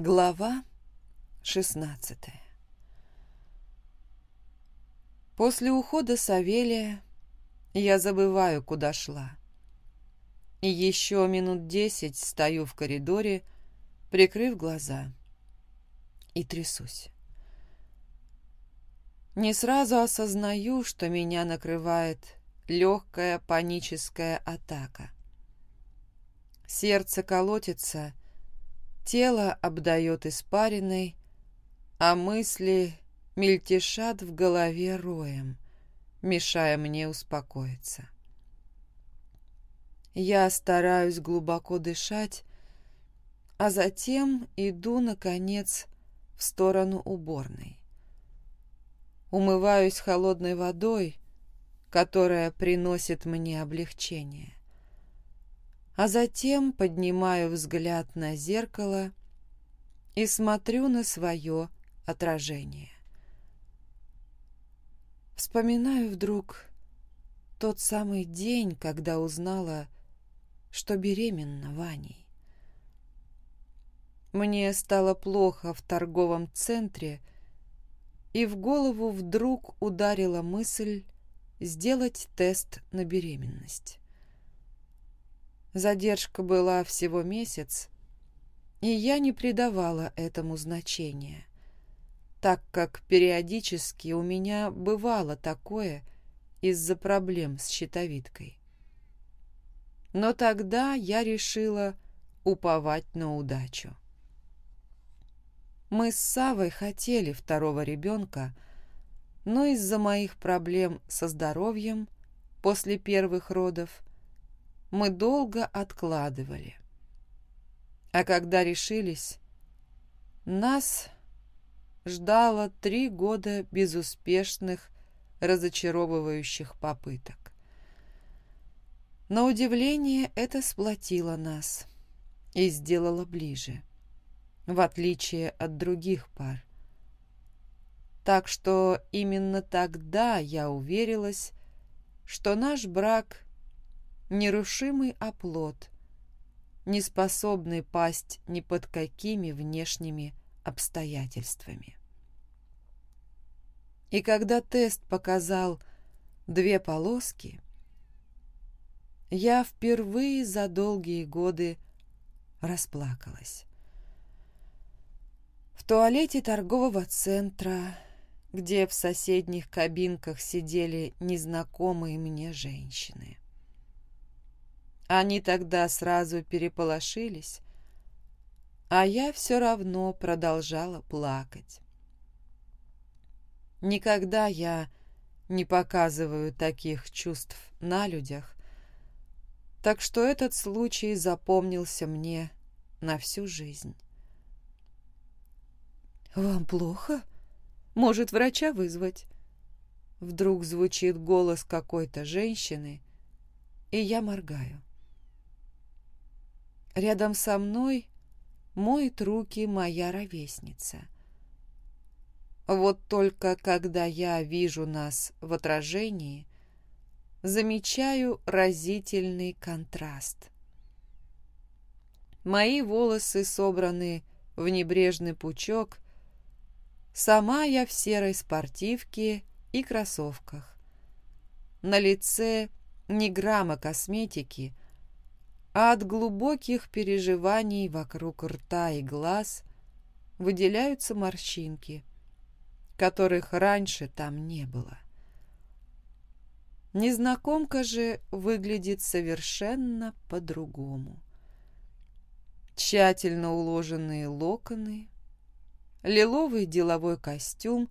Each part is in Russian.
Глава 16 После ухода Савелия я забываю, куда шла. И еще минут десять стою в коридоре, прикрыв глаза, и трясусь. Не сразу осознаю, что меня накрывает легкая паническая атака. Сердце колотится, тело обдает испариной, а мысли мельтешат в голове роем, мешая мне успокоиться. Я стараюсь глубоко дышать, а затем иду, наконец, в сторону уборной. Умываюсь холодной водой, которая приносит мне облегчение. А затем поднимаю взгляд на зеркало и смотрю на свое отражение. Вспоминаю вдруг тот самый день, когда узнала, что беременна Ваней. Мне стало плохо в торговом центре, и в голову вдруг ударила мысль сделать тест на беременность. Задержка была всего месяц, и я не придавала этому значения, так как периодически у меня бывало такое из-за проблем с щитовидкой. Но тогда я решила уповать на удачу. Мы с Савой хотели второго ребенка, но из-за моих проблем со здоровьем после первых родов мы долго откладывали. А когда решились, нас ждало три года безуспешных, разочаровывающих попыток. На удивление это сплотило нас и сделало ближе в отличие от других пар. Так что именно тогда я уверилась, что наш брак — нерушимый оплот, не способный пасть ни под какими внешними обстоятельствами. И когда тест показал две полоски, я впервые за долгие годы расплакалась в туалете торгового центра, где в соседних кабинках сидели незнакомые мне женщины. Они тогда сразу переполошились, а я все равно продолжала плакать. Никогда я не показываю таких чувств на людях, так что этот случай запомнился мне на всю жизнь. «Вам плохо? Может, врача вызвать?» Вдруг звучит голос какой-то женщины, и я моргаю. Рядом со мной моет руки моя ровесница. Вот только когда я вижу нас в отражении, замечаю разительный контраст. Мои волосы собраны в небрежный пучок, Сама я в серой спортивке и кроссовках. На лице ни грамма косметики, а от глубоких переживаний вокруг рта и глаз выделяются морщинки, которых раньше там не было. Незнакомка же выглядит совершенно по-другому. Тщательно уложенные локоны, лиловый деловой костюм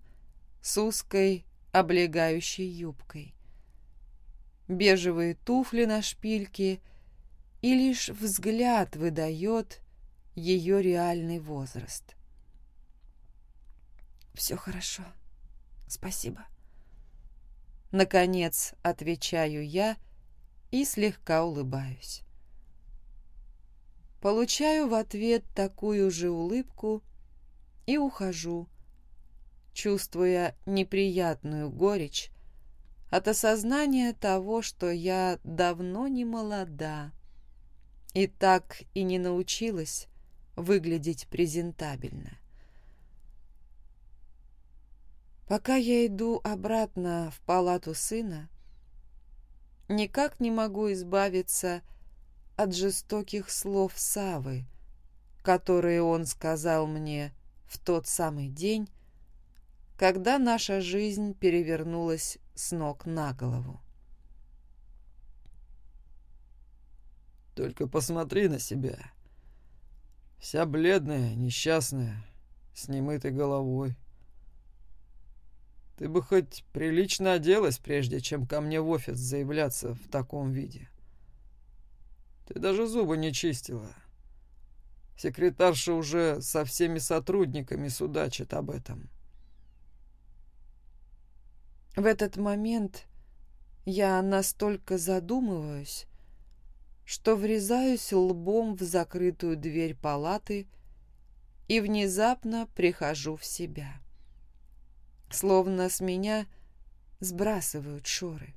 с узкой облегающей юбкой, бежевые туфли на шпильке, и лишь взгляд выдает ее реальный возраст. «Все хорошо. Спасибо». Наконец отвечаю я и слегка улыбаюсь. Получаю в ответ такую же улыбку, и ухожу, чувствуя неприятную горечь от осознания того, что я давно не молода и так и не научилась выглядеть презентабельно. Пока я иду обратно в палату сына, никак не могу избавиться от жестоких слов Савы, которые он сказал мне в тот самый день, когда наша жизнь перевернулась с ног на голову. «Только посмотри на себя. Вся бледная, несчастная, с немытой головой. Ты бы хоть прилично оделась, прежде чем ко мне в офис заявляться в таком виде. Ты даже зубы не чистила. Секретарша уже со всеми сотрудниками судачит об этом. В этот момент я настолько задумываюсь, что врезаюсь лбом в закрытую дверь палаты и внезапно прихожу в себя словно с меня сбрасывают шоры.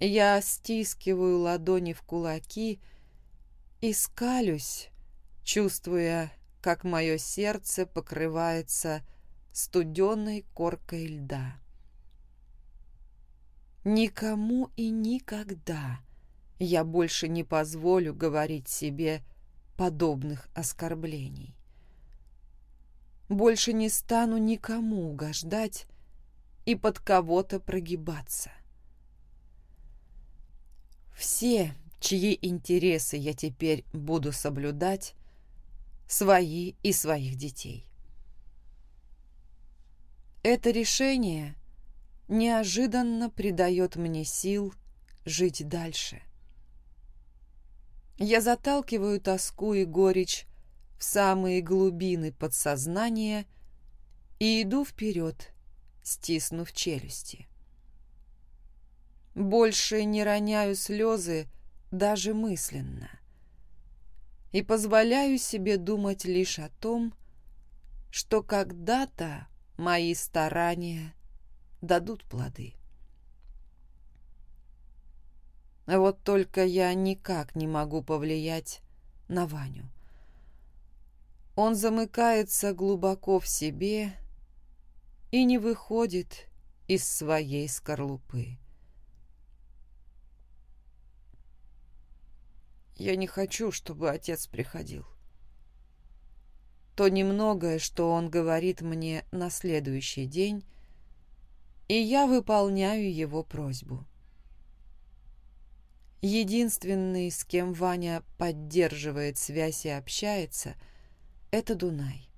Я стискиваю ладони в кулаки и скалюсь, чувствуя, как мое сердце покрывается студенной коркой льда. Никому и никогда я больше не позволю говорить себе подобных оскорблений. Больше не стану никому угождать и под кого-то прогибаться. Все, чьи интересы я теперь буду соблюдать, свои и своих детей. Это решение неожиданно придает мне сил жить дальше. Я заталкиваю тоску и горечь в самые глубины подсознания и иду вперед, стиснув челюсти. Больше не роняю слезы даже мысленно и позволяю себе думать лишь о том, что когда-то мои старания дадут плоды. Вот только я никак не могу повлиять на Ваню. Он замыкается глубоко в себе и не выходит из своей скорлупы. Я не хочу, чтобы отец приходил. То немногое, что он говорит мне на следующий день, и я выполняю его просьбу. Единственный, с кем Ваня поддерживает связь и общается – это Дунай.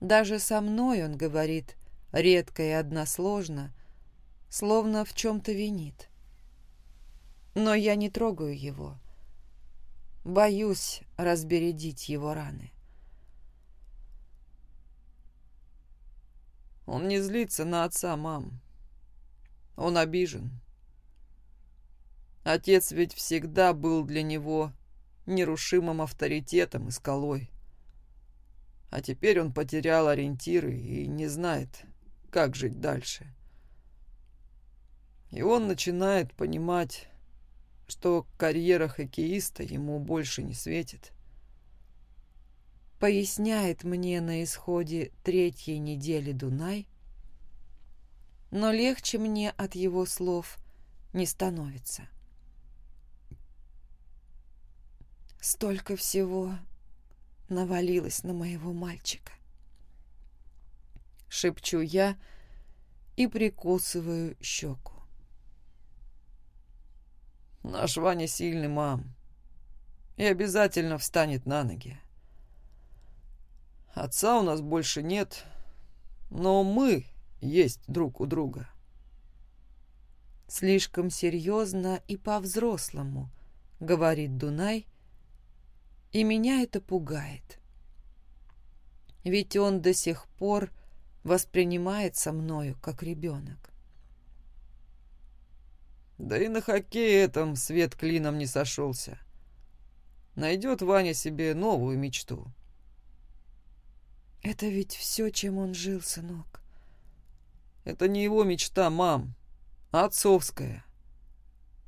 Даже со мной он говорит редко и односложно, словно в чем-то винит. Но я не трогаю его. Боюсь разбередить его раны. Он не злится на отца, мам. Он обижен. Отец ведь всегда был для него нерушимым авторитетом и скалой. А теперь он потерял ориентиры и не знает, как жить дальше. И он начинает понимать, что карьера хоккеиста ему больше не светит. Поясняет мне на исходе третьей недели Дунай, но легче мне от его слов не становится. Столько всего навалилось на моего мальчика. Шепчу я и прикусываю щеку. Наш Ваня сильный, мам, и обязательно встанет на ноги. Отца у нас больше нет, но мы есть друг у друга. Слишком серьезно и по-взрослому, говорит Дунай, и меня это пугает. Ведь он до сих пор воспринимается мною как ребенок. Да и на хоккее этом свет клином не сошелся. Найдет Ваня себе новую мечту. Это ведь все, чем он жил, сынок. Это не его мечта, мам, а отцовская.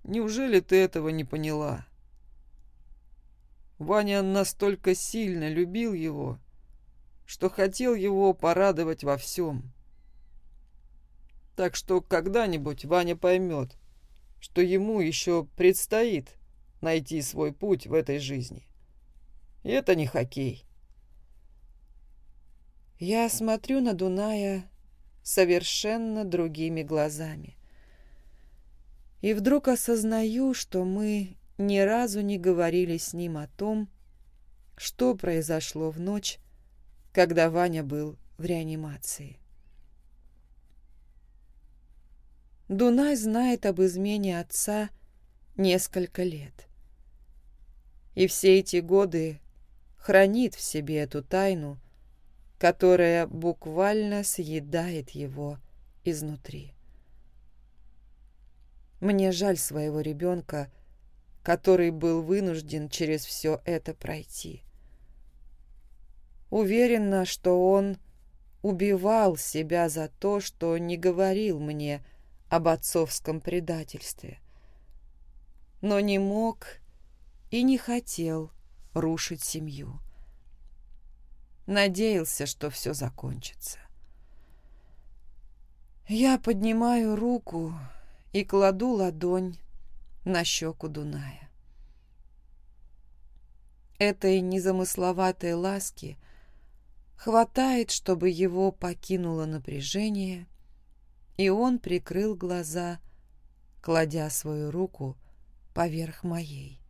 Неужели ты этого не поняла? Ваня настолько сильно любил его, что хотел его порадовать во всем. Так что когда-нибудь Ваня поймет, что ему еще предстоит найти свой путь в этой жизни. И это не хоккей. Я смотрю на Дуная совершенно другими глазами. И вдруг осознаю, что мы ни разу не говорили с ним о том, что произошло в ночь, когда Ваня был в реанимации. Дунай знает об измене отца несколько лет. И все эти годы хранит в себе эту тайну, которая буквально съедает его изнутри. Мне жаль своего ребенка, который был вынужден через все это пройти. Уверена, что он убивал себя за то, что не говорил мне об отцовском предательстве, но не мог и не хотел рушить семью. Надеялся, что все закончится. Я поднимаю руку и кладу ладонь на щеку Дуная. Этой незамысловатой ласки хватает, чтобы его покинуло напряжение, и он прикрыл глаза, кладя свою руку поверх моей.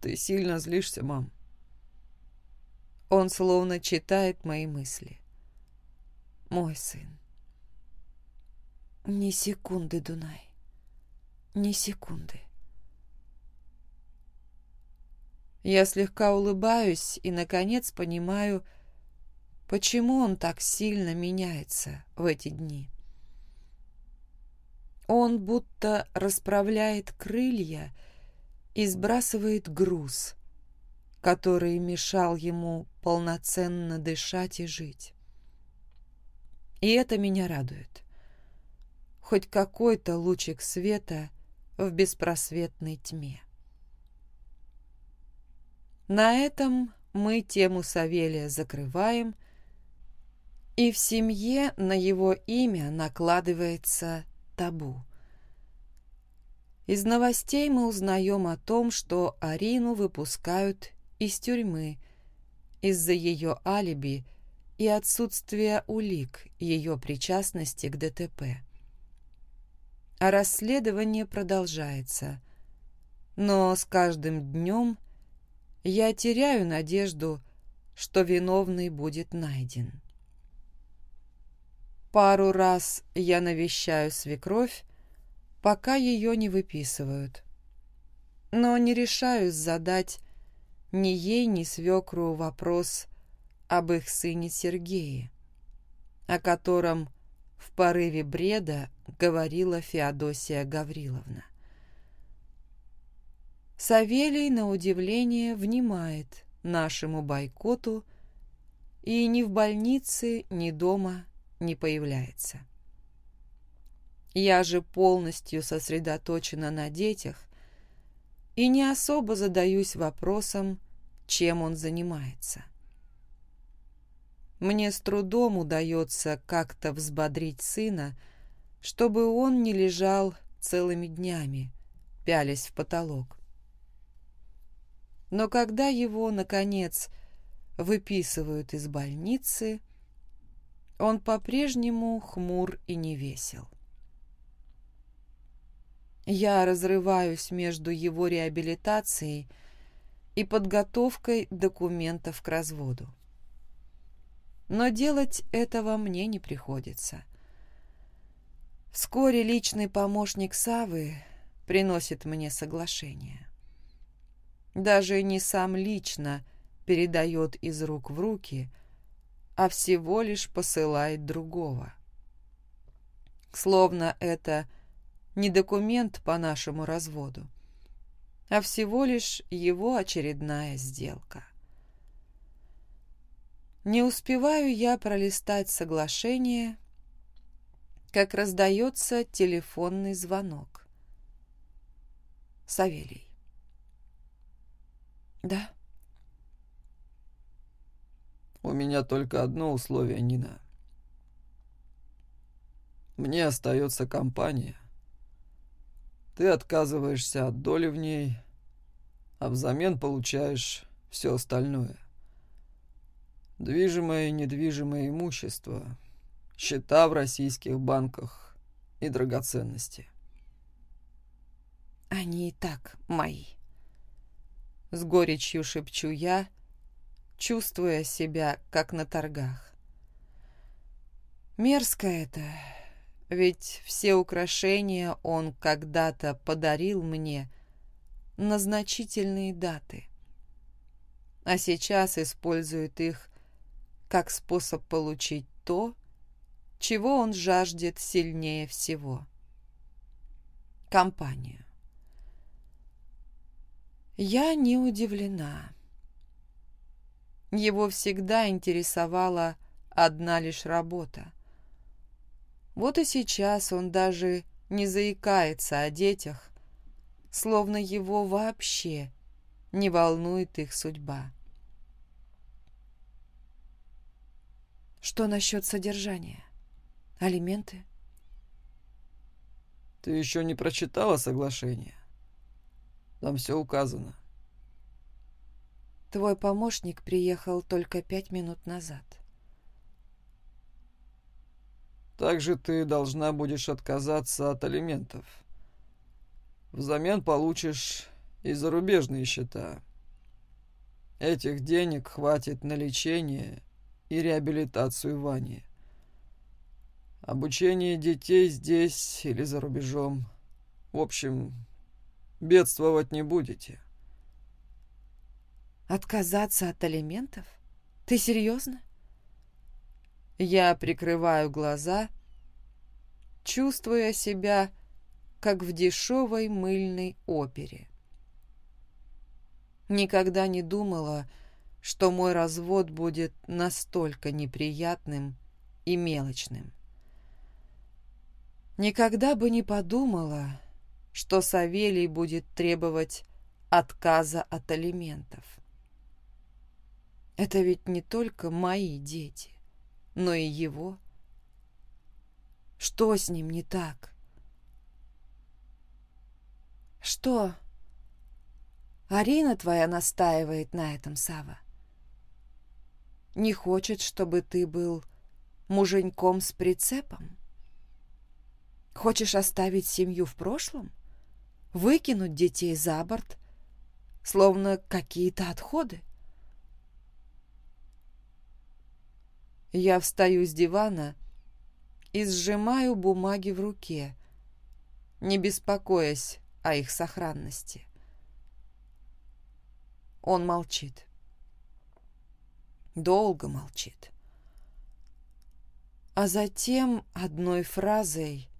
«Ты сильно злишься, мам?» Он словно читает мои мысли. «Мой сын, ни секунды, Дунай, ни секунды». Я слегка улыбаюсь и, наконец, понимаю, почему он так сильно меняется в эти дни. Он будто расправляет крылья и сбрасывает груз, который мешал ему полноценно дышать и жить. И это меня радует. Хоть какой-то лучик света в беспросветной тьме. На этом мы тему Савелия закрываем, и в семье на его имя накладывается табу. Из новостей мы узнаем о том, что Арину выпускают из тюрьмы из-за ее алиби и отсутствия улик ее причастности к ДТП. А расследование продолжается, но с каждым днем я теряю надежду, что виновный будет найден. Пару раз я навещаю свекровь, пока ее не выписывают. Но не решаюсь задать ни ей, ни свекру вопрос об их сыне Сергее, о котором в порыве бреда говорила Феодосия Гавриловна. Савелий, на удивление, внимает нашему бойкоту и ни в больнице, ни дома не появляется. Я же полностью сосредоточена на детях и не особо задаюсь вопросом, чем он занимается. Мне с трудом удается как-то взбодрить сына, чтобы он не лежал целыми днями, пялясь в потолок. Но когда его, наконец, выписывают из больницы, он по-прежнему хмур и невесел. Я разрываюсь между его реабилитацией и подготовкой документов к разводу. Но делать этого мне не приходится. Вскоре личный помощник Савы приносит мне соглашение. Даже не сам лично передает из рук в руки, а всего лишь посылает другого. Словно это не документ по нашему разводу, а всего лишь его очередная сделка. Не успеваю я пролистать соглашение, как раздается телефонный звонок. Савелий. Да. У меня только одно условие, Нина. Мне остается компания. Ты отказываешься от доли в ней, а взамен получаешь все остальное. Движимое и недвижимое имущество, счета в российских банках и драгоценности. Они и так мои. С горечью шепчу я, чувствуя себя, как на торгах. Мерзко это, ведь все украшения он когда-то подарил мне на значительные даты, а сейчас использует их как способ получить то, чего он жаждет сильнее всего. Компанию. Я не удивлена. Его всегда интересовала одна лишь работа. Вот и сейчас он даже не заикается о детях, словно его вообще не волнует их судьба. Что насчет содержания? Алименты? Ты еще не прочитала соглашение? Там все указано. Твой помощник приехал только пять минут назад. Также ты должна будешь отказаться от алиментов. Взамен получишь и зарубежные счета. Этих денег хватит на лечение и реабилитацию Вани. Обучение детей здесь или за рубежом. В общем, бедствовать не будете. Отказаться от алиментов? Ты серьезно? Я прикрываю глаза, чувствуя себя, как в дешевой мыльной опере. Никогда не думала, что мой развод будет настолько неприятным и мелочным. Никогда бы не подумала, что Савелий будет требовать отказа от алиментов. Это ведь не только мои дети, но и его. Что с ним не так? Что? Арина твоя настаивает на этом, Сава. Не хочет, чтобы ты был муженьком с прицепом? Хочешь оставить семью в прошлом? выкинуть детей за борт, словно какие-то отходы. Я встаю с дивана и сжимаю бумаги в руке, не беспокоясь о их сохранности. Он молчит. Долго молчит. А затем одной фразой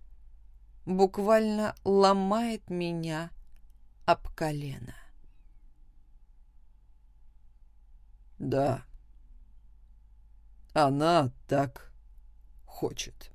буквально ломает меня об колено. Да, она так хочет.